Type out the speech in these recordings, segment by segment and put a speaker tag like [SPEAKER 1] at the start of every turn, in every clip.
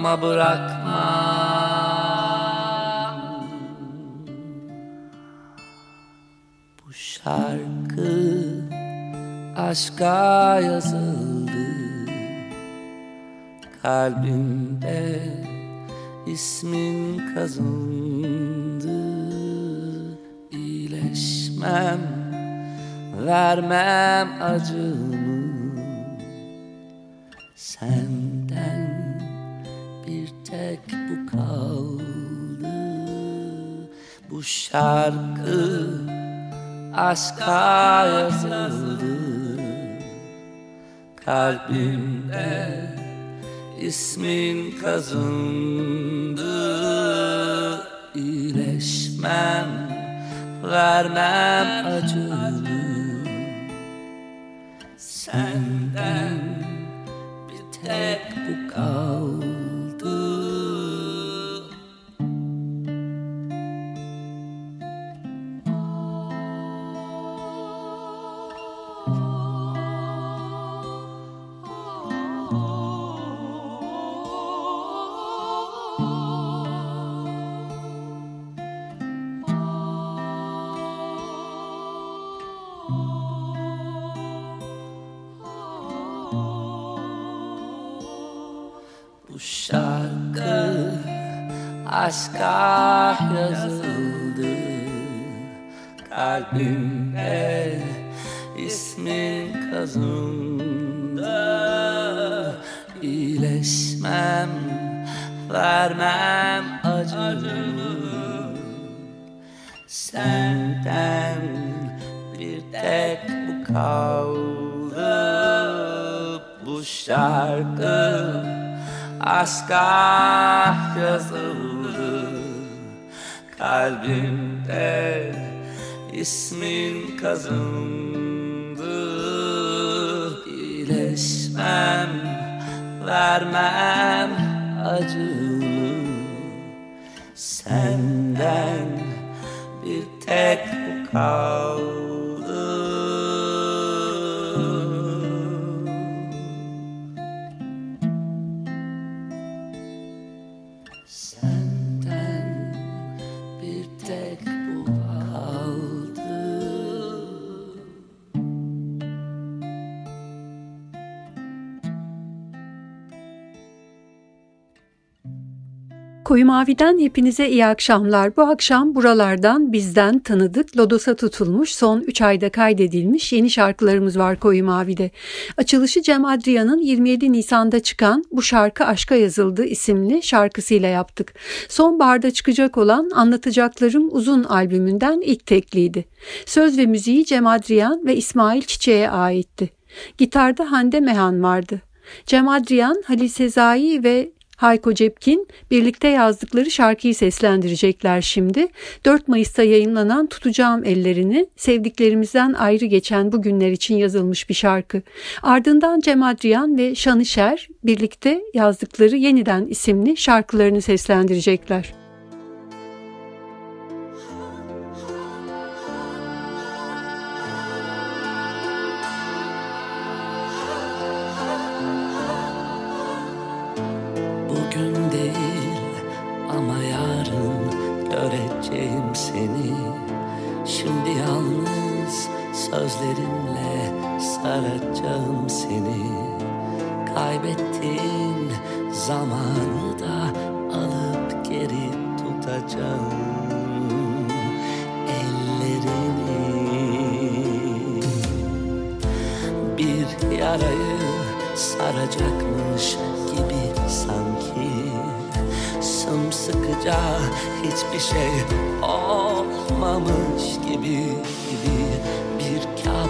[SPEAKER 1] Ama bırakmam Bu şarkı aşka yazıldı. Kalbimde ismin kazındı. İyileşmem vermem acımı. Senden tek bu kaldı. Bu şarkı aşka yazıldı. Kalbimde ismin kazındı. İyileşmem vermem acını Senden bir tek bu kaldı Kalbimde ismin kazındı İyileşmem vermem acını Senden bir tek bu kaldı Bu şarkı aşka yazıldı. Kalbimde ismin kazındı. İyileşmem vermem acını. Senden bir tek bu kaldı
[SPEAKER 2] Koyu Mavi'den hepinize iyi akşamlar. Bu akşam buralardan bizden tanıdık, Lodos'a tutulmuş, son 3 ayda kaydedilmiş yeni şarkılarımız var Koyu Mavi'de. Açılışı Cem Adrian'ın 27 Nisan'da çıkan Bu Şarkı Aşka Yazıldı isimli şarkısıyla yaptık. Sonbaharda çıkacak olan Anlatacaklarım Uzun albümünden ilk tekliydi. Söz ve müziği Cem Adrian ve İsmail Çiçek'e aitti. Gitarda Hande Mehan vardı. Cem Adrian, Halil Sezai ve Hayko Cepkin birlikte yazdıkları şarkıyı seslendirecekler şimdi. 4 Mayıs'ta yayınlanan Tutacağım Ellerini sevdiklerimizden ayrı geçen bu günler için yazılmış bir şarkı. Ardından Cem Adrian ve Şanışer birlikte yazdıkları Yeniden isimli şarkılarını seslendirecekler.
[SPEAKER 1] Göreceğim seni. Şimdi yalnız sözlerimle saracağım seni. Kaybettiğin zamanı da alıp geri tutacağım. Ellerini bir yarayı saracakmış
[SPEAKER 3] Yalnızca hiçbir şey olmamış gibi gibi Bir kabustan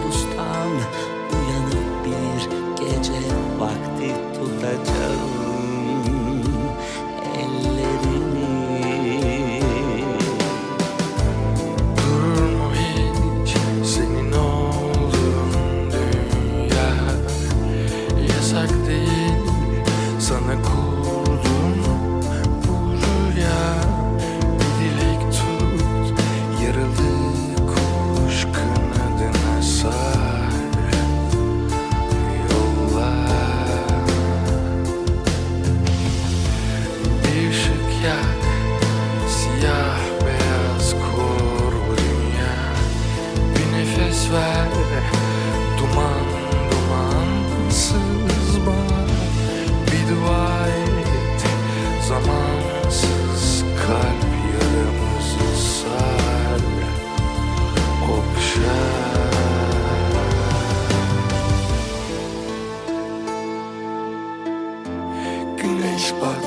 [SPEAKER 3] much, but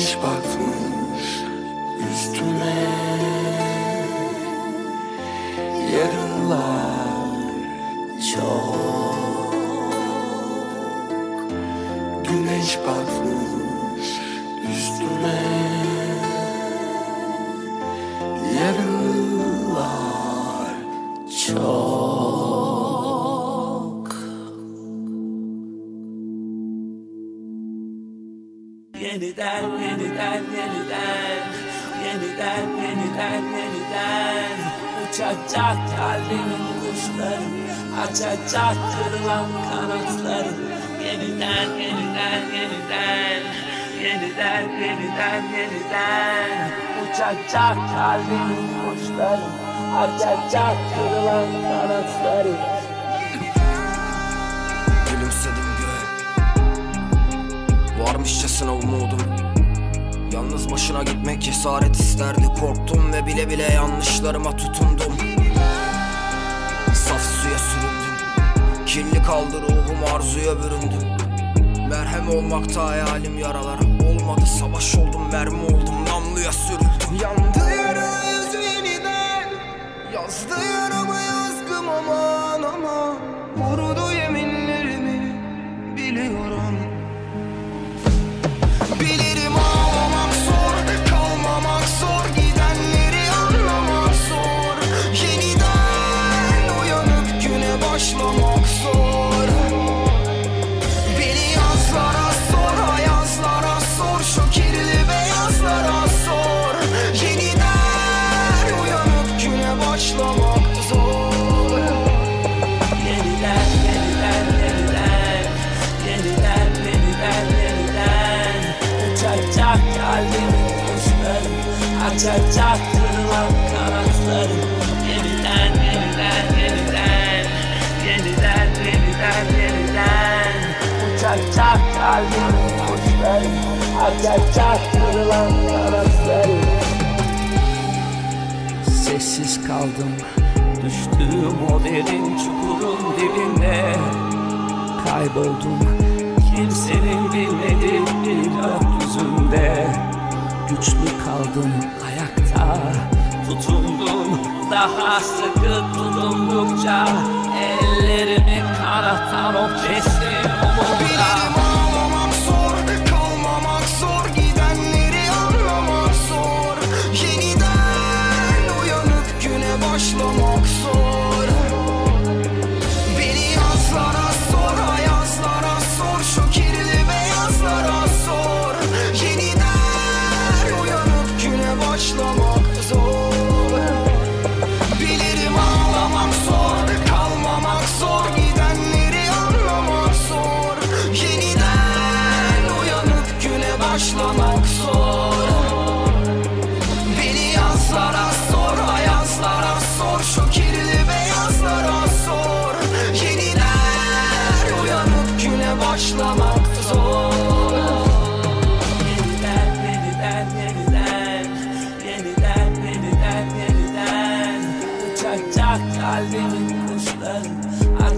[SPEAKER 1] açacak yeniden Uçacak kalbimin kuşları Açacak kırılan kanatları.
[SPEAKER 4] Gülümsedim göğe. Varmışçasına umudum. Yalnız başına gitmek cesaret isterdi. Korktum ve bile bile yanlışlarıma tutundum. Saf suya süründüm. Kirli kaldı ruhum arzuya büründüm. Merhem olmakta hayalim yaralara Olmadı. Savaş oldum mermi oldum namluya sürüldüm. Yandı yara yüz yeniden. Yazdı yaramı yazgım aman aman. Vurdu yeminlerimi biliyorum. Bilirim ağlamak zor kalmamak zor Gidenleri anlamak zor. Yeniden uyanıp güne başlamak yeniden
[SPEAKER 1] Uçacak kalbimin kuşları Açacak kırılan kırılan kanatlarım Yeniden yeniden yeniden. Yeniden yeniden yeniden. Uçacak kalbimin kuşları Açacak kırılan kanatlarım
[SPEAKER 4] Sessiz kaldım. Düştüğüm o derin çukurun dibinde Kayboldum. Kimsenin bilmediği bir gökyüzünde Güçlü kaldım Tutundum daha sıkı tutundukça Ellerimi kanatan o keskin umutla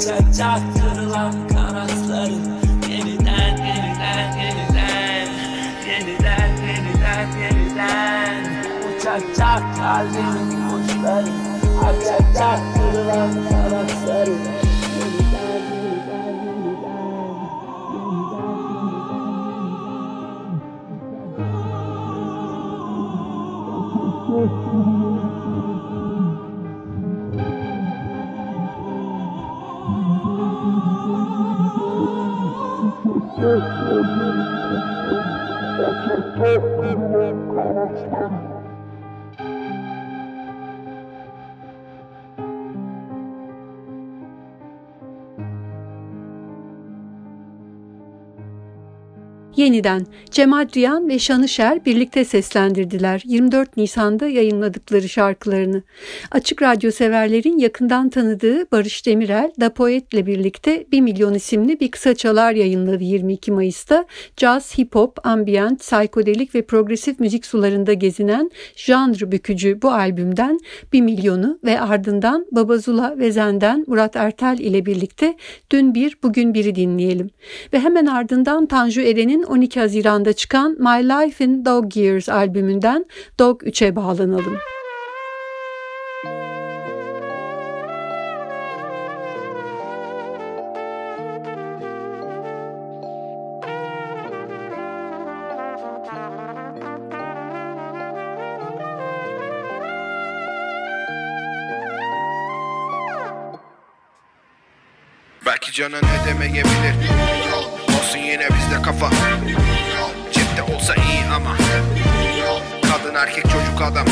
[SPEAKER 1] Açacak kırılan kanatları Yeniden, yeniden, yeniden Yeniden, yeniden, yeniden Uçacak kalbimin kuşları Açacak kırılan kanatları Thank you. Yeniden
[SPEAKER 2] Cem Adrian ve Şanışer birlikte seslendirdiler 24 Nisan'da yayınladıkları şarkılarını. Açık Radyo severlerin yakından tanıdığı Barış Demirel, Da Poet'le birlikte 1 Milyon isimli bir kısa çalar yayınladı 22 Mayıs'ta. Jazz, hip hop, ambient, psikodelik ve progresif müzik sularında gezinen janr bükücü bu albümden 1 Milyon'u ve ardından Babazula ve Zen'den Murat Ertel ile birlikte Dün Bir Bugün Biri dinleyelim. Ve hemen ardından Tanju Eren'in 12 Haziran'da çıkan My Life in Dog Years albümünden Dog 3'e bağlanalım.
[SPEAKER 5] Belki canın edemeyebilir Olsun yine bizde kafa. Cepte olsa iyi ama. Kadın erkek çocuk adam.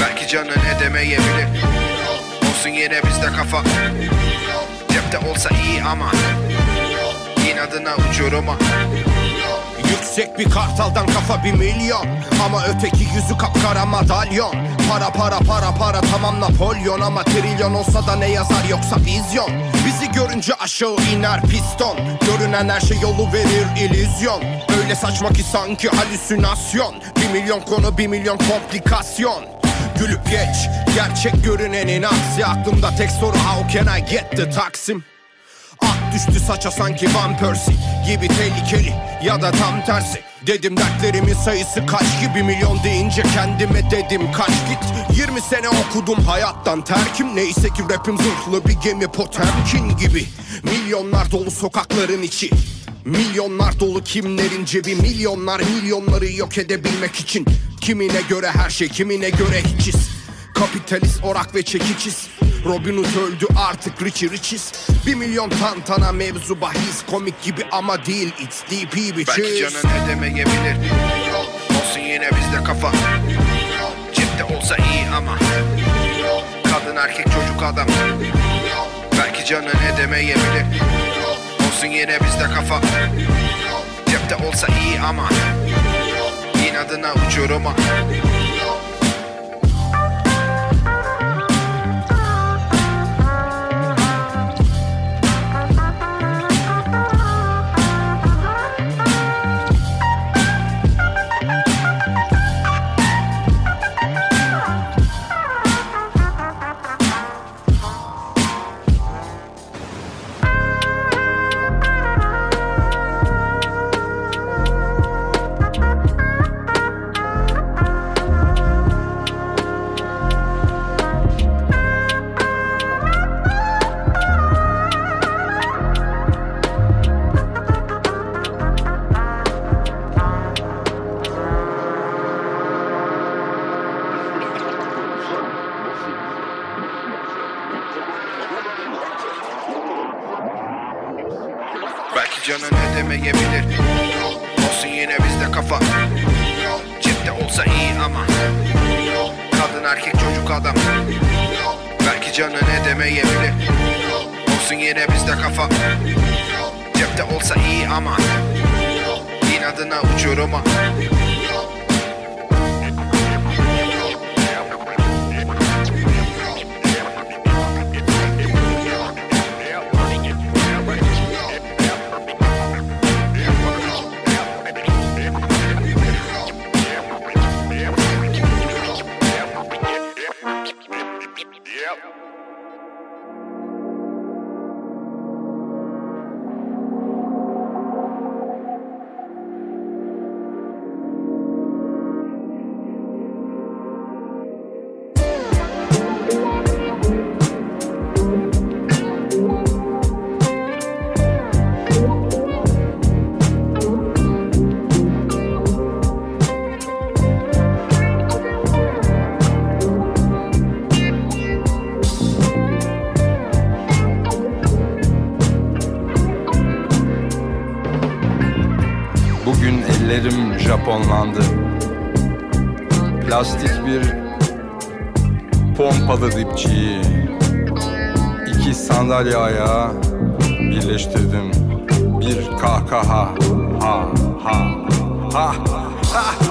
[SPEAKER 5] Belki canın edemeyebilir. Olsun yine bizde kafa. Cepte olsa iyi ama. İnadına uçuruma.
[SPEAKER 6] Yüksek bir kartaldan kafa bir milyon. Ama öteki yüzü kapkara madalyon. Para para para para tamam Napolyon. Ama trilyon olsa da ne yazar yoksa vizyon görünce aşağı iner piston. Görünen her şey yolu verir illüzyon. Öyle saçma ki sanki halüsinasyon. Bir milyon konu bir milyon komplikasyon. Gülüp geç gerçek görünenin aksi Aklımda tek soru how can I get the Taksim? Ak düştü saça sanki Van Persie Gibi tehlikeli ya da tam tersi. Dedim dertlerimin sayısı kaç gibi milyon deyince kendime dedim kaç. Git 20 sene okudum hayattan terkim. Neyse ki rapim zırhlı bir gemi Potemkin gibi. Milyonlar dolu sokakların içi. Milyonlar dolu kimlerin cebi. Milyonlar milyonları yok edebilmek için. Kimine göre her şey kimine göre hiçiz. Kapitalist orak ve çekiçiz Robin Hood öldü artık Richie Richies. Bir milyon tantana mevzu bahis Komik gibi ama değil. İt's
[SPEAKER 5] Belki
[SPEAKER 6] bitches
[SPEAKER 5] canın edemeyebilir Olsun yine bizde kafa. Cepte olsa iyi ama. Kadın erkek çocuk adam. Belki canın edemeyebilir Olsun yine bizde kafa. Cepte olsa iyi ama. İnadına uçuruma
[SPEAKER 7] tamponlandı. Plastik bir pompalı dipçiyi iki sandalye ayağa birleştirdim. Bir kahkaha ha ha ha ha. ha.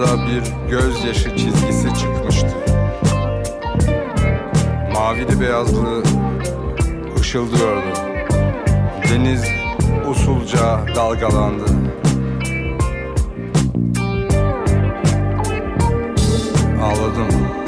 [SPEAKER 7] alnında bir gözyaşı çizgisi çıkmıştı. Mavili beyazlı ışıldıyordu. Deniz usulca dalgalandı. Ağladım.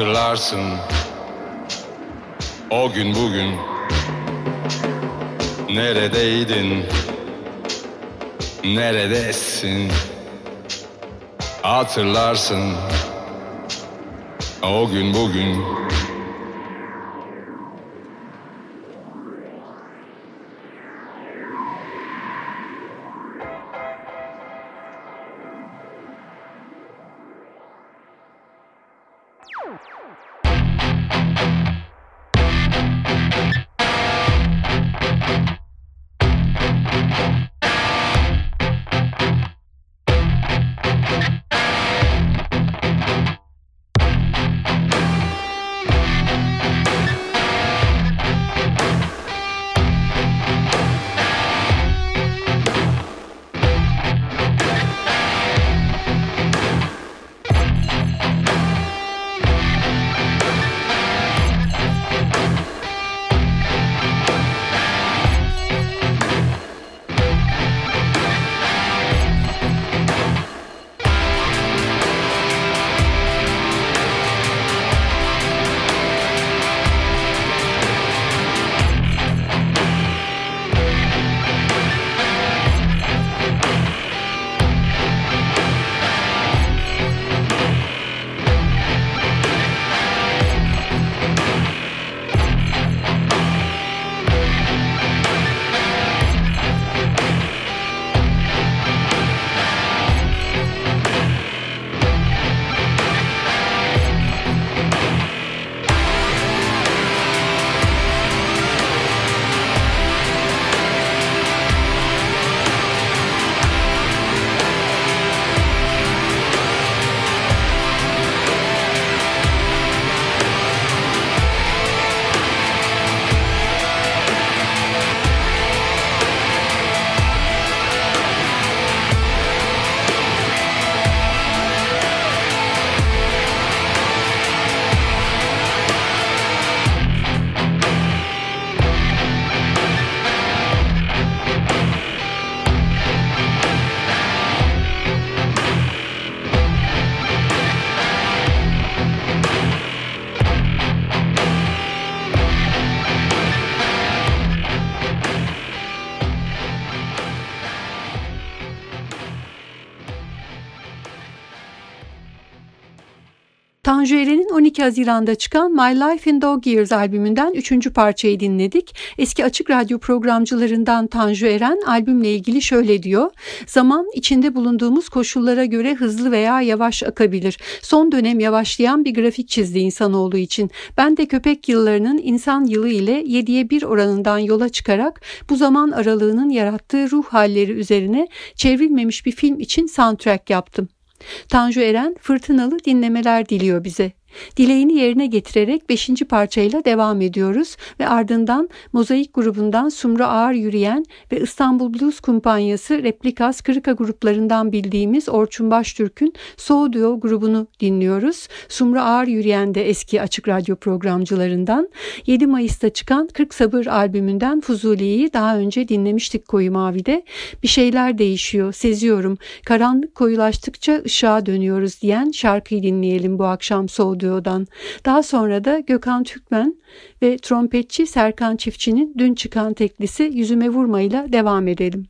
[SPEAKER 7] Hatırlarsın o gün bugün Neredeydin? Neredesin? Hatırlarsın o gün bugün
[SPEAKER 2] Tanju Eren'in 12 Haziran'da çıkan My Life in Dog Years albümünden 3. parçayı dinledik. Eski açık radyo programcılarından Tanju Eren albümle ilgili şöyle diyor. Zaman içinde bulunduğumuz koşullara göre hızlı veya yavaş akabilir. Son dönem yavaşlayan bir grafik çizdi insanoğlu için. Ben de köpek yıllarının insan yılı ile 7'ye 1 oranından yola çıkarak bu zaman aralığının yarattığı ruh halleri üzerine çevrilmemiş bir film için soundtrack yaptım. Tanju Eren fırtınalı dinlemeler diliyor bize. Dileğini yerine getirerek 5. parçayla devam ediyoruz ve ardından Mozaik grubundan Sumru Ağır Yürüyen ve İstanbul Blues Kumpanyası Replikas Kırıka gruplarından bildiğimiz Orçun Baştürk'ün So Duo grubunu dinliyoruz. Sumru Ağır Yürüyen de eski açık radyo programcılarından 7 Mayıs'ta çıkan 40 Sabır albümünden Fuzuli'yi daha önce dinlemiştik Koyu Mavi'de. Bir şeyler değişiyor, seziyorum. Karanlık koyulaştıkça ışığa dönüyoruz diyen şarkıyı dinleyelim bu akşam So Audio'dan. Daha sonra da Gökhan Türkmen ve trompetçi Serkan Çiftçi'nin dün çıkan teklisi Yüzüme Vurmayla devam edelim.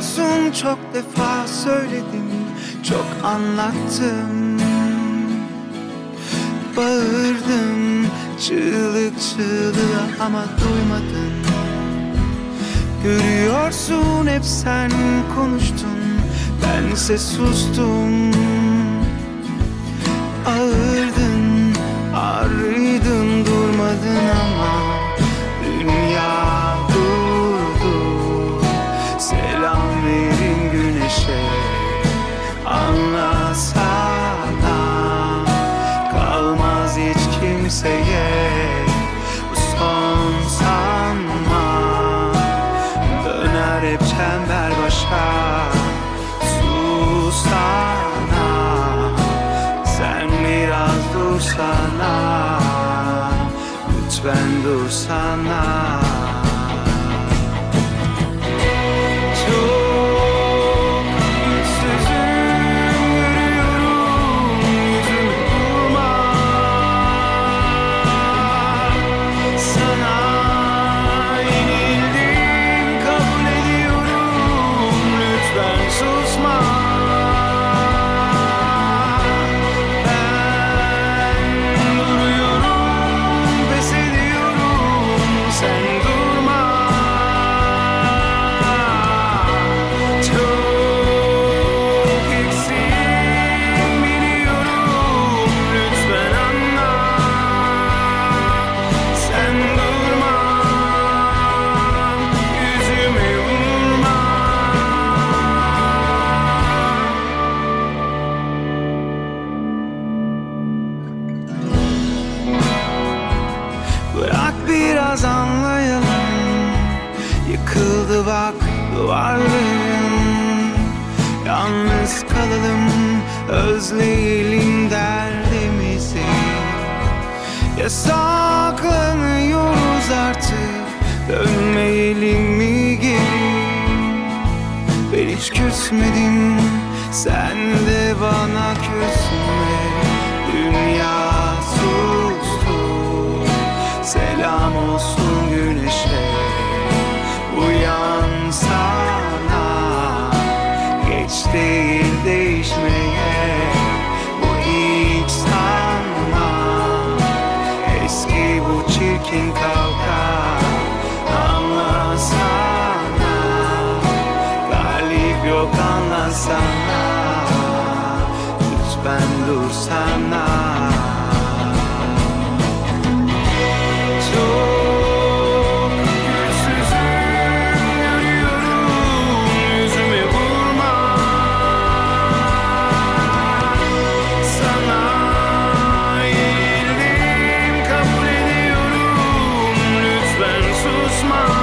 [SPEAKER 4] Biliyorsun çok defa söyledim Çok anlattım. Bağırdım çığlık çığlığa ama duymadın. Görüyorsun hep sen konuştun Bense sustum. Ağırdın, ağrıydın durmadın ama smile.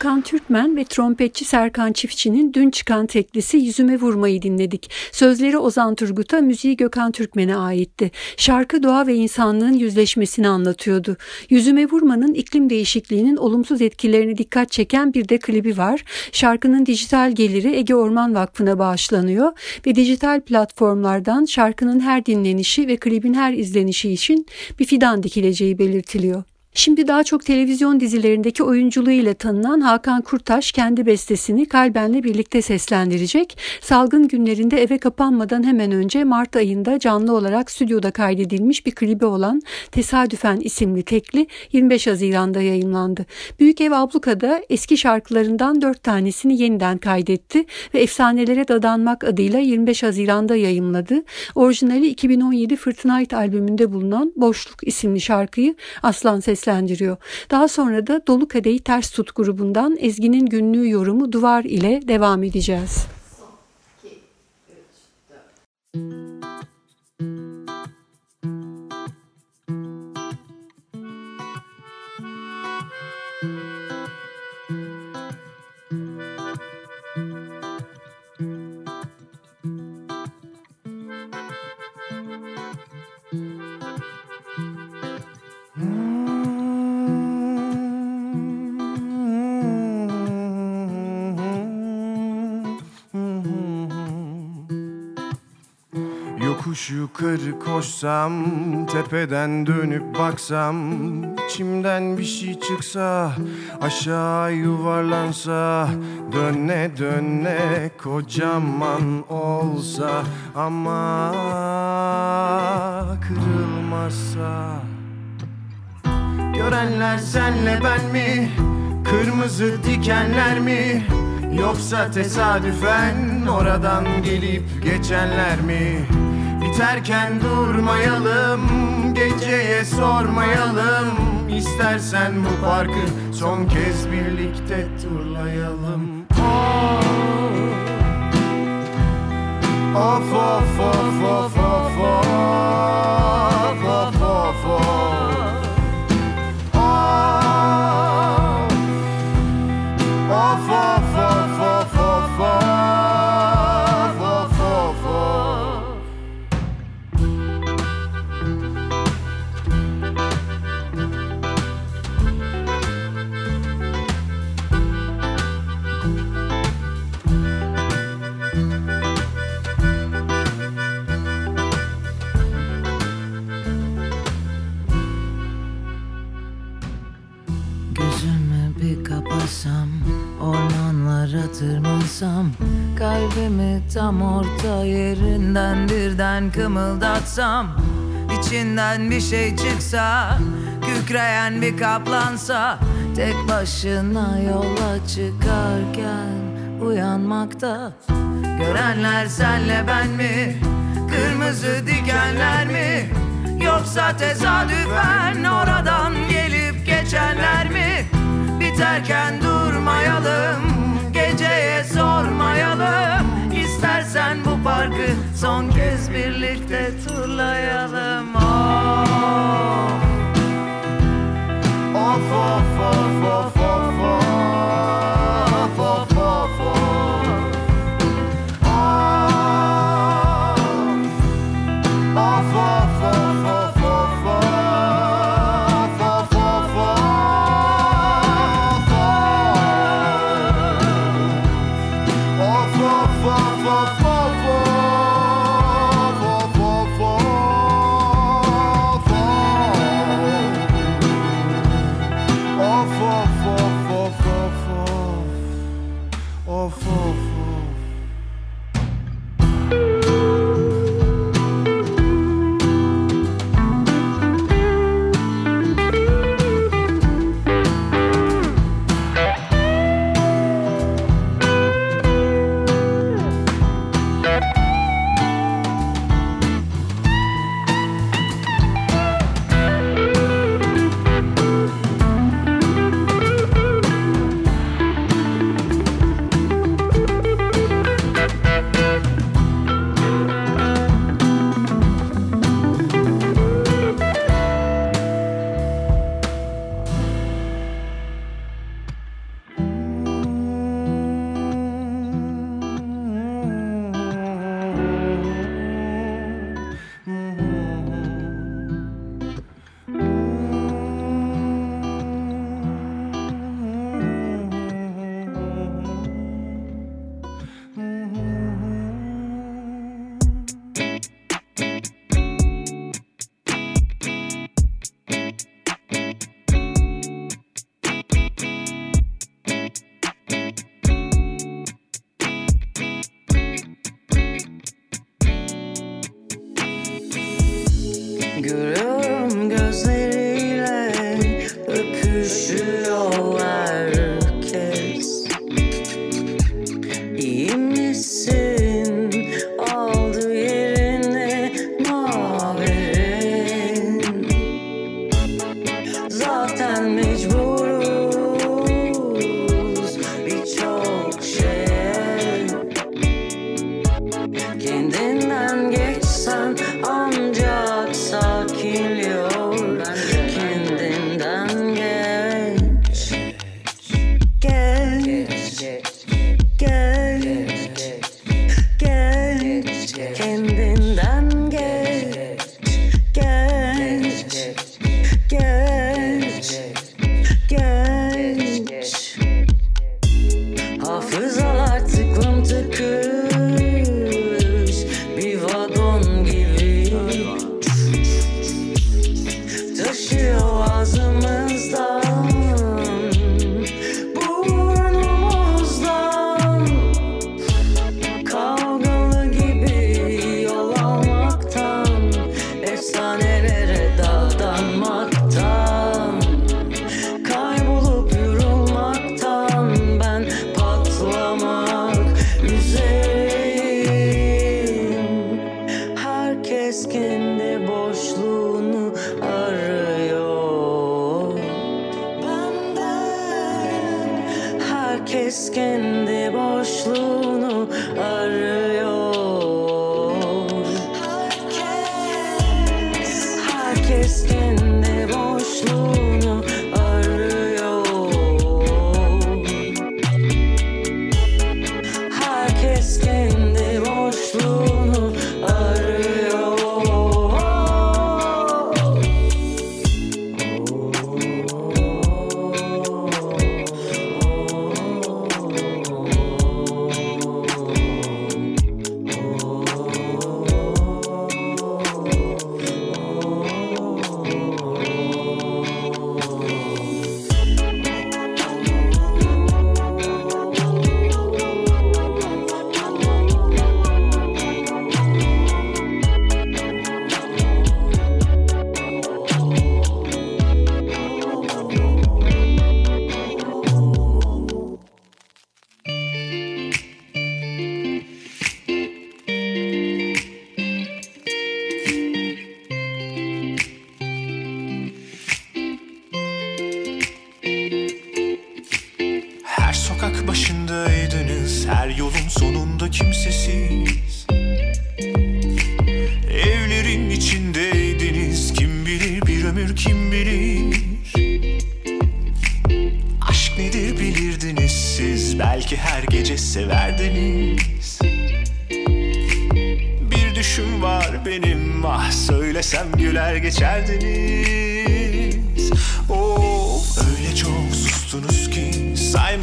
[SPEAKER 2] Gökhan Türkmen ve trompetçi Serkan Çiftçi'nin dün çıkan teklisi Yüzüme Vurmayı dinledik. Sözleri Ozan Turgut'a, müziği Gökhan Türkmen'e aitti. Şarkı doğa ve insanlığın yüzleşmesini anlatıyordu. Yüzüme Vurmanın iklim değişikliğinin olumsuz etkilerine dikkat çeken bir de klibi var. Şarkının dijital geliri Ege Orman Vakfı'na bağışlanıyor ve dijital platformlardan şarkının her dinlenişi ve klibin her izlenişi için bir fidan dikileceği belirtiliyor. Şimdi daha çok televizyon dizilerindeki oyunculuğu ile tanınan Hakan Kurtaş kendi bestesini Kalben'le birlikte seslendirecek. Salgın günlerinde eve kapanmadan hemen önce Mart ayında canlı olarak stüdyoda kaydedilmiş bir klibi olan Tesadüfen isimli tekli 25 Haziran'da yayınlandı. Büyük Ev Abluka'da eski şarkılarından dört tanesini yeniden kaydetti ve Efsanelere Dadanmak adıyla 25 Haziran'da yayımladı. Orijinali 2017 Fırtınayt albümünde bulunan Boşluk isimli şarkıyı Aslan Ses seslendiriyor. Daha sonra da Dolu Kadehi Ters Tut grubundan Ezgi'nin günlüğü yorumu Duvar ile devam edeceğiz. Son, iki, üç,
[SPEAKER 8] Yokuş yukarı koşsam Tepeden dönüp baksam içimden bir şey çıksa Aşağı yuvarlansa Döne döne kocaman olsa Ama kırılmazsa Görenler senle ben mi? Kırmızı dikenler mi? Yoksa tesadüfen oradan gelip geçenler mi? Biterken durmayalım Geceye sormayalım İstersen bu parkı son kez birlikte turlayalım oh. Of of of of of of
[SPEAKER 1] tırmansam Kalbimi tam orta yerinden birden kımıldatsam İçinden bir şey çıksa Kükreyen bir kaplansa Tek başına yola çıkarken Uyanmakta Görenler senle ben mi? Kırmızı dikenler mi? Yoksa tesadüfen oradan gelip geçenler mi? Biterken durmayalım, sormayalım. İstersen bu parkı son kez birlikte turlayalım.
[SPEAKER 8] Of of of of of
[SPEAKER 1] good. kendi boşluğunu arıyor.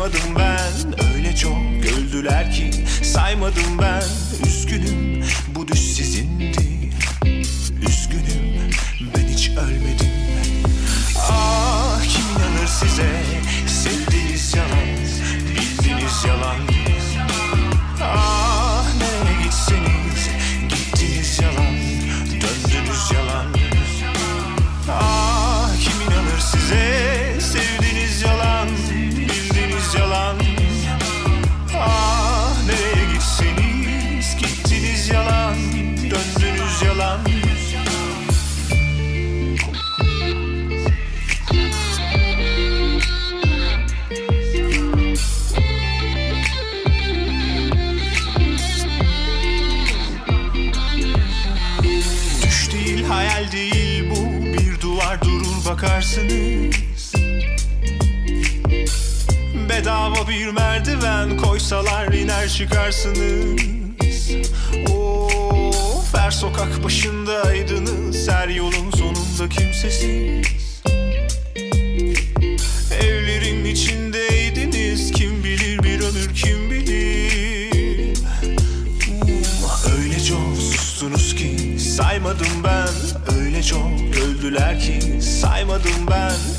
[SPEAKER 9] saymadım ben Öyle çok güldüler ki. Saymadım ben Üzgünüm. Bu düş sizindi bir merdiven koysalar iner çıkarsınız. Of her sokak başındaydınız her yolun sonunda kimsesiz. Evlerin içindeydiniz kim bilir bir ömür kim bilir. Öyle çok sustunuz ki saymadım ben. Öyle çok öldüler ki saymadım ben.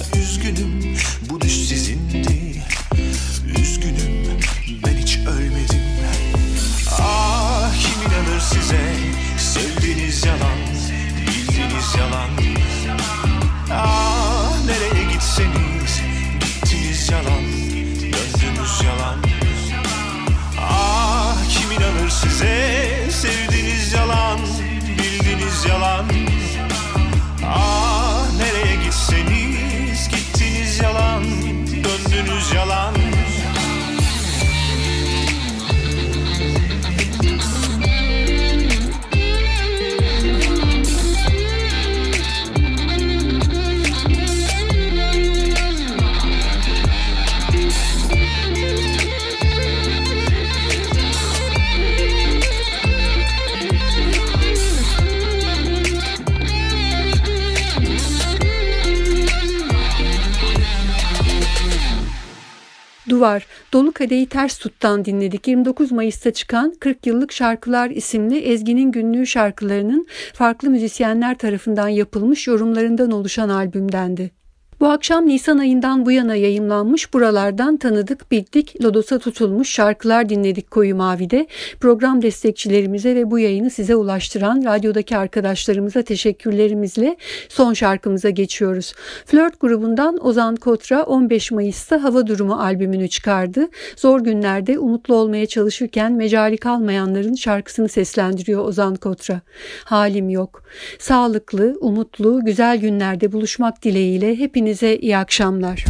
[SPEAKER 2] Duvar, Dolu Kadehi Ters Tut'tan dinledik. 29 Mayıs'ta çıkan 40 Yıllık Şarkılar isimli Ezgi'nin günlüğü şarkılarının farklı müzisyenler tarafından yapılmış yorumlarından oluşan albümdendi. Bu akşam Nisan ayından bu yana yayımlanmış buralardan tanıdık, bildik, lodosa tutulmuş şarkılar dinledik Koyu Mavi'de. Program destekçilerimize ve bu yayını size ulaştıran radyodaki arkadaşlarımıza teşekkürlerimizle son şarkımıza geçiyoruz. Flört grubundan Ozan Kotra 15 Mayıs'ta Hava Durumu albümünü çıkardı. Zor günlerde umutlu olmaya çalışırken mecali kalmayanların şarkısını seslendiriyor Ozan Kotra. Halim yok. Sağlıklı, umutlu, güzel günlerde buluşmak dileğiyle hepiniz Hepinize iyi akşamlar.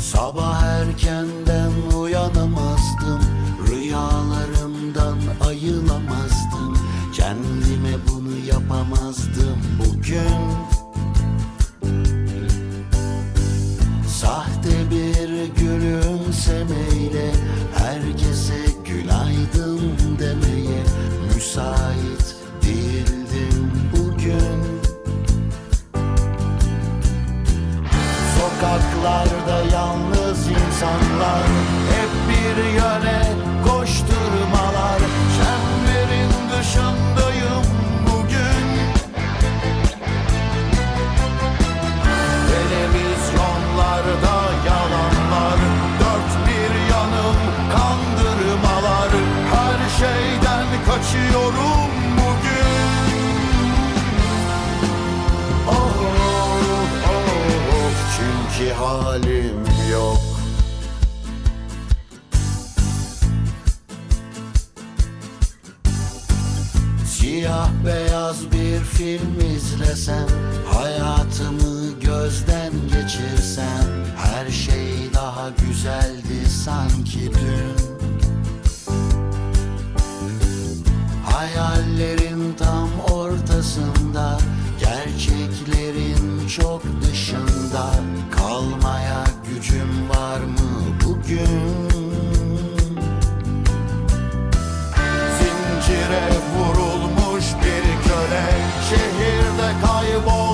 [SPEAKER 10] Sabah erkenden uyanamazdım Rüyalarımdan ayılamazdım Kendime bunu yapamazdım bugün Sokaklarda yalnız insanlar Hep bir yöne çünkü halim yok. Siyah beyaz bir film izlesem Hayatımı gözden geçirsem Her şey daha güzeldi sanki dün. Hayallerin tam ortasında Gerçeklerin çok Kalmaya gücüm var mı bugün? Zincire vurulmuş bir köle Şehirde kaybolmuş